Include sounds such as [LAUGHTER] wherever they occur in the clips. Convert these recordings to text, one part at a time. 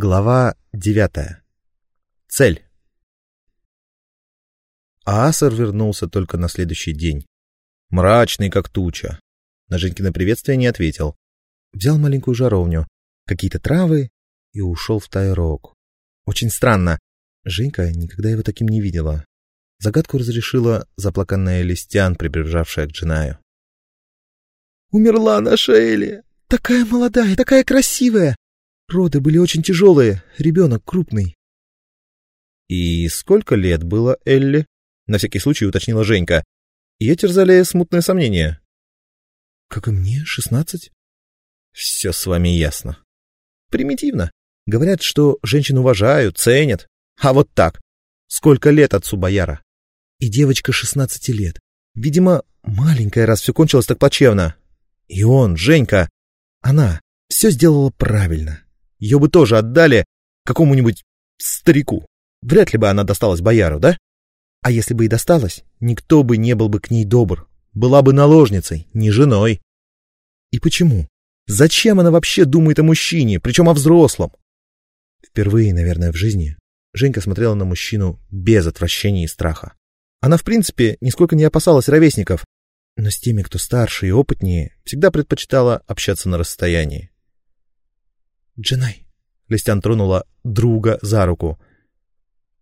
Глава девятая. Цель. Аасар вернулся только на следующий день. Мрачный, как туча. На Женькино приветствие не ответил. Взял маленькую жаровню, какие-то травы и ушел в Тайрок. Очень странно. Женька никогда его таким не видела. Загадку разрешила заплаканная Листян, прибежавшая к Джинаю. «Умерла наша Элли! Такая молодая, такая красивая! Роды были очень тяжелые, ребенок крупный». «И сколько лет было Элли?» — на всякий случай уточнила Женька. Ее терзали смутные сомнения. «Как и мне, шестнадцать». «Все с вами ясно». «Примитивно. Говорят, что женщин уважают, ценят. А вот так. Сколько лет отцу бояра? И девочка шестнадцати лет. Видимо, маленькая, раз все кончилось так плачевно. И он, Женька, она, все сделала правильно. Ее бы тоже отдали какому-нибудь старику. Вряд ли бы она досталась бояру, да? А если бы и досталась, никто бы не был бы к ней добр. Была бы наложницей, не женой. И почему? Зачем она вообще думает о мужчине, причем о взрослом? Впервые, наверное, в жизни Женька смотрела на мужчину без отвращения и страха. Она, в принципе, нисколько не опасалась ровесников, но с теми, кто старше и опытнее, всегда предпочитала общаться на расстоянии. «Дженай», — Листян тронула друга за руку.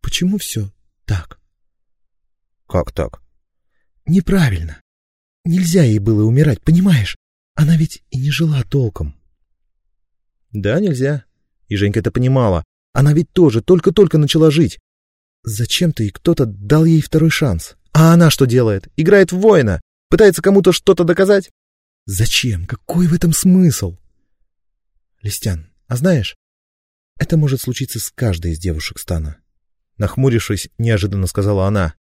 «Почему все так?» «Как так?» «Неправильно. Нельзя ей было умирать, понимаешь? Она ведь и не жила толком». «Да, нельзя. И Женька это понимала. Она ведь тоже только-только начала жить. Зачем-то и кто-то дал ей второй шанс. А она что делает? Играет в воина? Пытается кому-то что-то доказать? Зачем? Какой в этом смысл? Листян, а знаешь, это может случиться с каждой из девушек стана. Нахмурившись, неожиданно сказала она.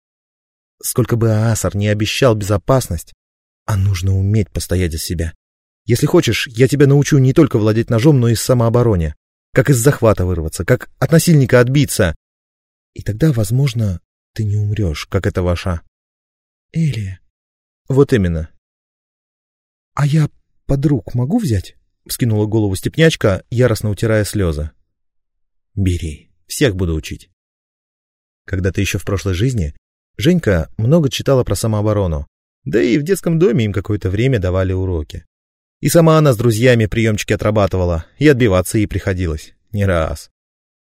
Сколько бы Аасар не обещал безопасность, а нужно уметь постоять за себя. Если хочешь, я тебя научу не только владеть ножом, но и самообороне как из захвата вырваться, как от насильника отбиться. И тогда, возможно, ты не умрешь, как эта ваша... Элия. Вот именно. А я подруг могу взять? Вскинула голову степнячка, яростно утирая слезы. Бери, всех буду учить. Когда-то еще в прошлой жизни Женька много читала про самооборону, да и в детском доме им какое-то время давали уроки. И сама она с друзьями приемчики отрабатывала, и отбиваться ей приходилось. Не раз.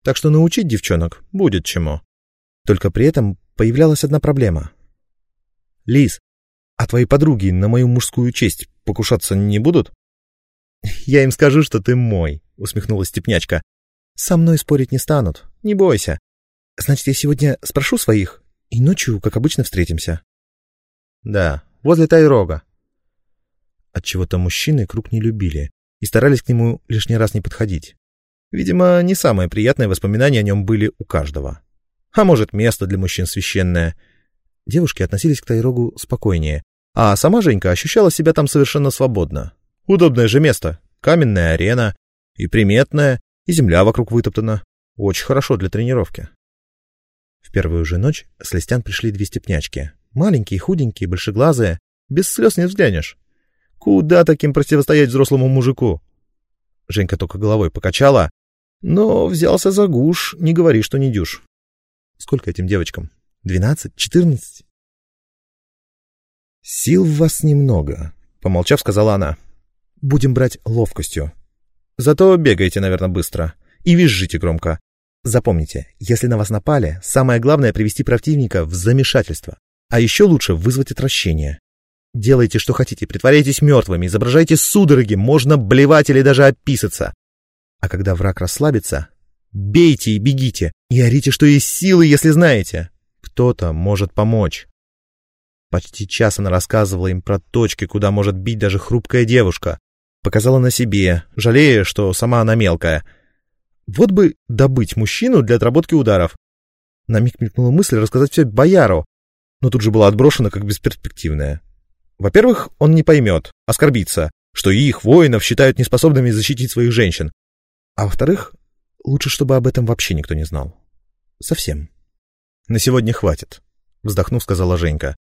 Так что научить девчонок будет чему. Только при этом появлялась одна проблема. «Лиз, а твои подруги на мою мужскую честь покушаться не будут?» [LAUGHS] «Я им скажу, что ты мой», — усмехнулась степнячка. «Со мной спорить не станут, не бойся. Значит, я сегодня спрошу своих, и ночью, как обычно, встретимся». «Да, возле Тайрога», Отчего-то мужчины круг не любили и старались к нему лишний раз не подходить. Видимо, не самые приятные воспоминания о нем были у каждого. А может, место для мужчин священное. Девушки относились к Тайрогу спокойнее, а сама Женька ощущала себя там совершенно свободно. Удобное же место, каменная арена, и приметная, и земля вокруг вытоптана. Очень хорошо для тренировки. В первую же ночь с Листян пришли две степнячки. Маленькие, худенькие, большеглазые. Без слез не взглянешь. Куда таким противостоять взрослому мужику? Женька только головой покачала, но взялся за гуш, не говори, что не дюш. Сколько этим девочкам? Двенадцать? Четырнадцать? Сил в вас немного, помолчав, сказала она. Будем брать ловкостью. Зато бегаете, наверное, быстро. И визжите громко. Запомните, если на вас напали, самое главное привести противника в замешательство. А еще лучше вызвать отвращение. Делайте, что хотите, притворяйтесь мертвыми, изображайте судороги, можно блевать или даже описаться. А когда враг расслабится, бейте и бегите, и орите, что есть силы, если знаете. Кто-то может помочь. Почти час она рассказывала им про точки, куда может бить даже хрупкая девушка. Показала на себе, жалея, что сама она мелкая. Вот бы добыть мужчину для отработки ударов. На миг мелькнула мысль рассказать все бояру, но тут же была отброшена как бесперспективная. Во-первых, он не поймет, оскорбится, что их, воинов, считают неспособными защитить своих женщин. А во-вторых, лучше, чтобы об этом вообще никто не знал. Совсем. На сегодня хватит, вздохнув, сказала Женька.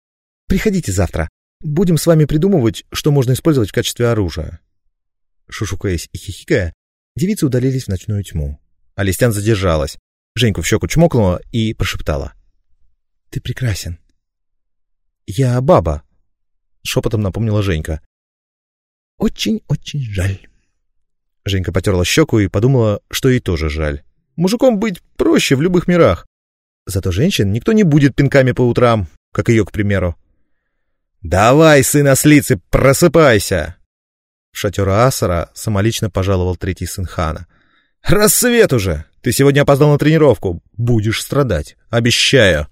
Приходите завтра. Будем с вами придумывать, что можно использовать в качестве оружия. Шушукаясь и хихикая, девицы удалились в ночную тьму. а Листян задержалась. Женьку в щеку чмокнула и прошептала. «Ты прекрасен». «Я баба», — шепотом напомнила Женька. «Очень-очень жаль». Женька потерла щеку и подумала, что ей тоже жаль. Мужиком быть проще в любых мирах. Зато женщин никто не будет пинками по утрам, как ее, к примеру. «Давай, сын ослицы, просыпайся!» В шатер Асара самолично пожаловал третий сын хана. «Рассвет уже! Ты сегодня опоздал на тренировку. Будешь страдать. Обещаю!»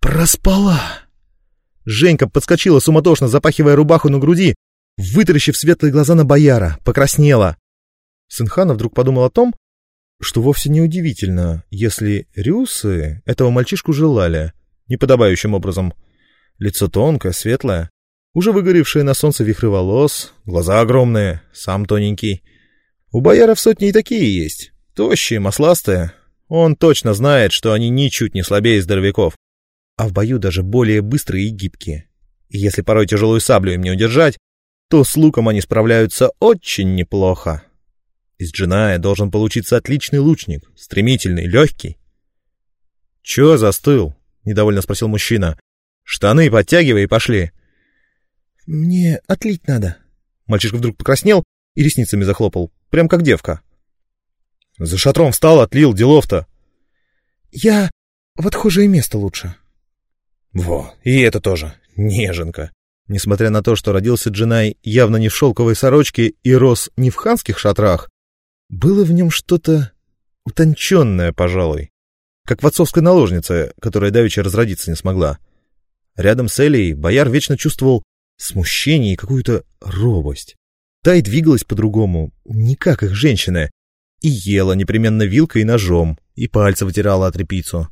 «Проспала!» Женька подскочила суматошно, запахивая рубаху на груди, вытаращив светлые глаза на бояра, покраснела. Сын хана вдруг подумал о том, что вовсе не удивительно, если рюсы этого мальчишку желали, неподобающим образом. Лицо тонкое, светлое, уже выгоревшие на солнце вихры волос, глаза огромные, сам тоненький. У бояра в сотне и такие есть, тощие, масластые. Он точно знает, что они ничуть не слабее здоровяков, а в бою даже более быстрые и гибкие. И если порой тяжелую саблю им не удержать, то с луком они справляются очень неплохо. Из Джиная должен получиться отличный лучник, стремительный, легкий. — Чё застыл? — недовольно спросил мужчина. — Штаны подтягивай и пошли. — Мне отлить надо. Мальчишка вдруг покраснел и ресницами захлопал, прям как девка. — За шатром встал, отлил, делов-то. — Я в отхожее место лучше. — Во, и это тоже, неженка. Несмотря на то, что родился Джинай явно не в шелковой сорочке и рос не в ханских шатрах, было в нем что-то утонченное, пожалуй, как в отцовской наложнице, которая давеча разродиться не смогла. Рядом с Элей бояр вечно чувствовал смущение и какую-то робость. Та и двигалась по-другому, не как их женщины, и ела непременно вилкой и ножом, и пальцы вытирала от репицу.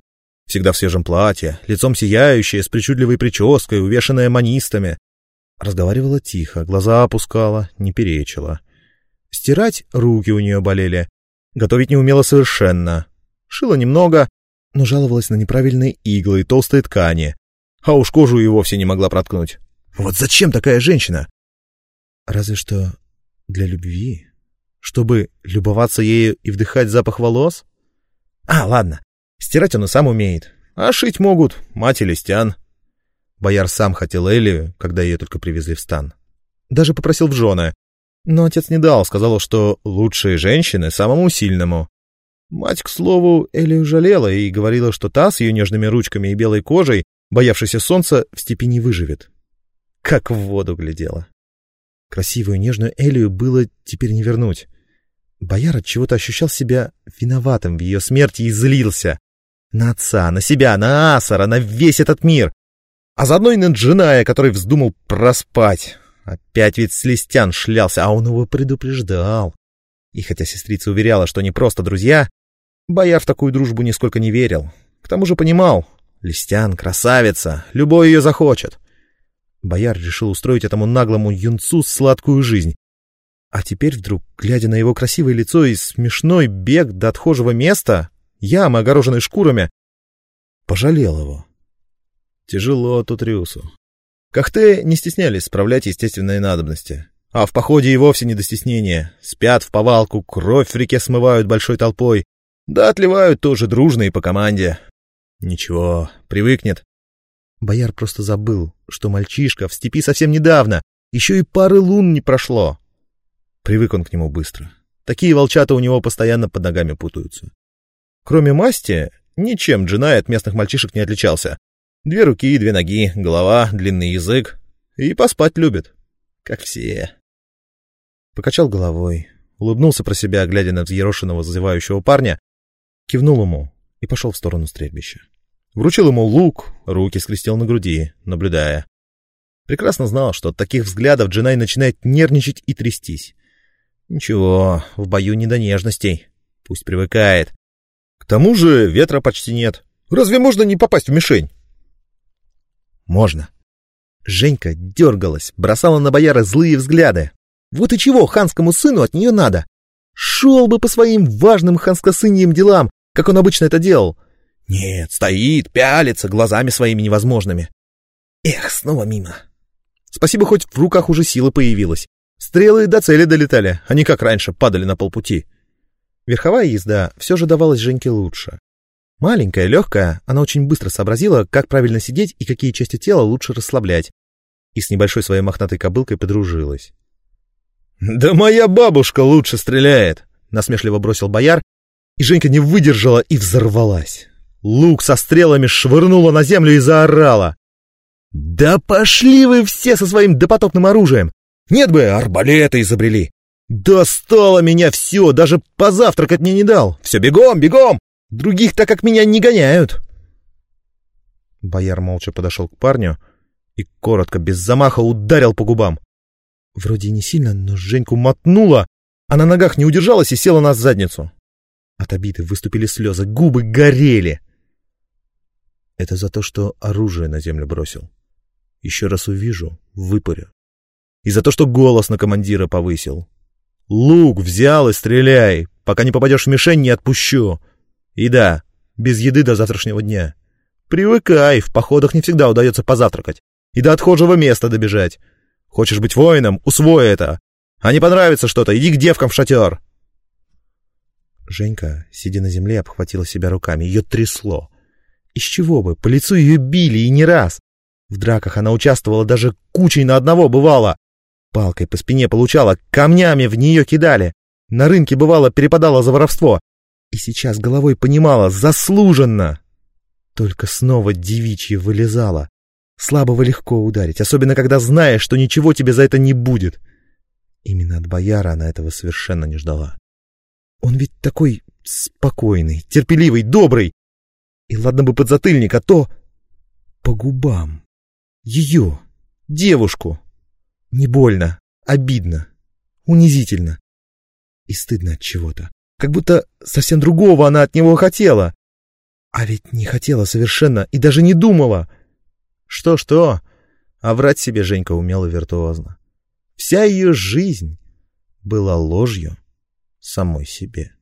Всегда в свежем платье, лицом сияющее, с причудливой прической, увешанная манистами. Разговаривала тихо, глаза опускала, не перечила. Стирать руки у нее болели. Готовить не умела совершенно. Шила немного, но жаловалась на неправильные иглы и толстые ткани. А уж кожу и вовсе не могла проткнуть. Вот зачем такая женщина? Разве что для любви. Чтобы любоваться ею и вдыхать запах волос? А, ладно. Стирать он и сам умеет. А шить могут мать или стян. Бояр сам хотел Элию, когда ее только привезли в стан. Даже попросил в жены. Но отец не дал, сказал, что лучшие женщины самому сильному. Мать, к слову, Элию жалела и говорила, что та с ее нежными ручками и белой кожей, боявшейся солнца, в степи не выживет. Как в воду глядела. Красивую нежную Элию было теперь не вернуть. Бояр от чего-то ощущал себя виноватым в ее смерти и злился. На отца, на себя, на Асара, на весь этот мир. А заодно и на Джиная, который вздумал проспать. Опять ведь Слестян шлялся, а он его предупреждал. И хотя сестрица уверяла, что не просто друзья, бояр в такую дружбу нисколько не верил. К тому же понимал, Листян — красавица, любой ее захочет. Бояр решил устроить этому наглому юнцу сладкую жизнь. А теперь вдруг, глядя на его красивое лицо и смешной бег до отхожего места, ямы, огороженной шкурами, пожалел его. Тяжело тут Рюсу. Кахте не стеснялись справлять естественные надобности. А в походе и вовсе не до стеснения. Спят в повалку, кровь в реке смывают большой толпой. Да отливают тоже дружно и по команде. Ничего, привыкнет. Бояр просто забыл, что мальчишка в степи совсем недавно, еще и пары лун не прошло. Привык он к нему быстро. Такие волчата у него постоянно под ногами путаются. Кроме масти, ничем Джинай от местных мальчишек не отличался. Две руки, две ноги, голова, длинный язык. И поспать любит. Как все. Покачал головой, улыбнулся про себя, глядя на взъерошенного зазывающего парня, кивнул ему и пошел в сторону стрельбища. Вручил ему лук, руки скрестил на груди, наблюдая. Прекрасно знал, что от таких взглядов Джинай начинает нервничать и трястись. Ничего, в бою не до нежностей. Пусть привыкает. К тому же ветра почти нет. Разве можно не попасть в мишень? Можно. Женька дергалась, бросала на бояра злые взгляды. Вот и чего ханскому сыну от нее надо? Шел бы по своим важным ханскосыньим делам, как он обычно это делал. Нет, стоит, пялится глазами своими невозможными. Эх, снова мимо. Спасибо, хоть в руках уже сила появилась. Стрелы до цели долетали, а не как раньше падали на полпути. Верховая езда все же давалась Женьке лучше. Маленькая, легкая, она очень быстро сообразила, как правильно сидеть и какие части тела лучше расслаблять, и с небольшой своей мохнатой кобылкой подружилась. «Да моя бабушка лучше стреляет!» — насмешливо бросил бояр, и Женька не выдержала и взорвалась. Лук со стрелами швырнула на землю и заорала. «Да пошли вы все со своим допотопным оружием! Нет бы, арбалеты изобрели! Достало меня все, даже позавтракать мне не дал! Все бегом, бегом! Других так как меня не гоняют!» Бояр молча подошел к парню и коротко, без замаха, ударил по губам. Вроде не сильно, но Женьку мотнула, а на ногах не удержалась и села на задницу. От обиды выступили слезы, губы горели. Это за то, что оружие на землю бросил. Еще раз увижу, выпарю. И за то, что голос на командира повысил. Лук взял и стреляй, пока не попадешь в мишень, не отпущу. И да, без еды до завтрашнего дня. Привыкай, в походах не всегда удается позавтракать. И до отхожего места добежать. Хочешь быть воином, усвой это. А не понравится что-то, иди к девкам в шатер. Женька, сидя на земле, обхватила себя руками. Ее трясло. Из чего бы? По лицу ее били, и не раз. В драках она участвовала даже кучей на одного бывало. Палкой по спине получала, камнями в нее кидали. На рынке, бывало, перепадала за воровство. И сейчас головой понимала, заслуженно. Только снова девичье вылезала. Слабого легко ударить, особенно когда знаешь, что ничего тебе за это не будет. Именно от бояра она этого совершенно не ждала. Он ведь такой спокойный, терпеливый, добрый. И ладно бы подзатыльник, а то по губам. Ее, девушку. Не больно, обидно, унизительно. И стыдно от чего-то. Как будто совсем другого она от него хотела. А ведь не хотела совершенно и даже не думала. Что-что, а врать себе Женька умела виртуозно. Вся ее жизнь была ложью самой себе.